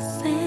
Say